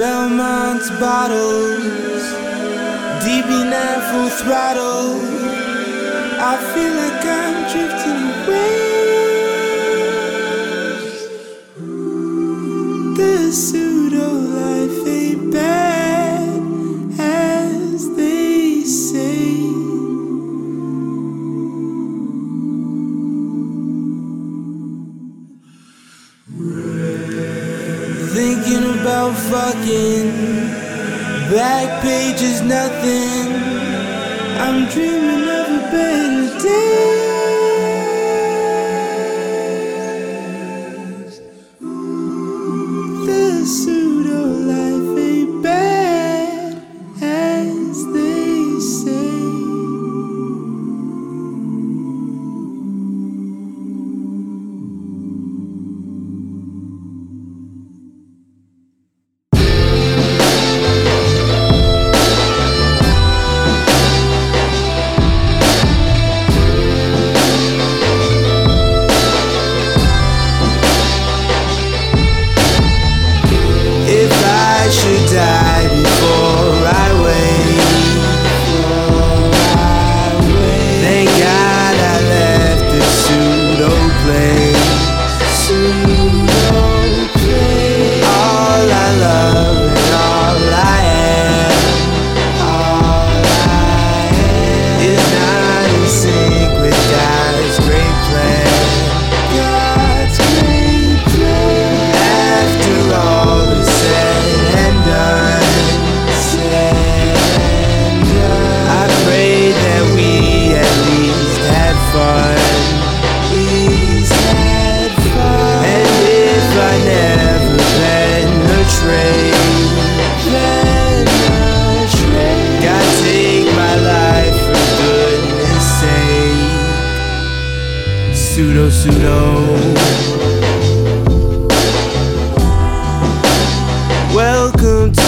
Belmont's bottles, DB9 full throttle. I feel like I'm drifting away. The pseudo life ain't bad, as they say about fucking. back page is nothing. I'm dreaming of a bed. pseudo pseudo. Welcome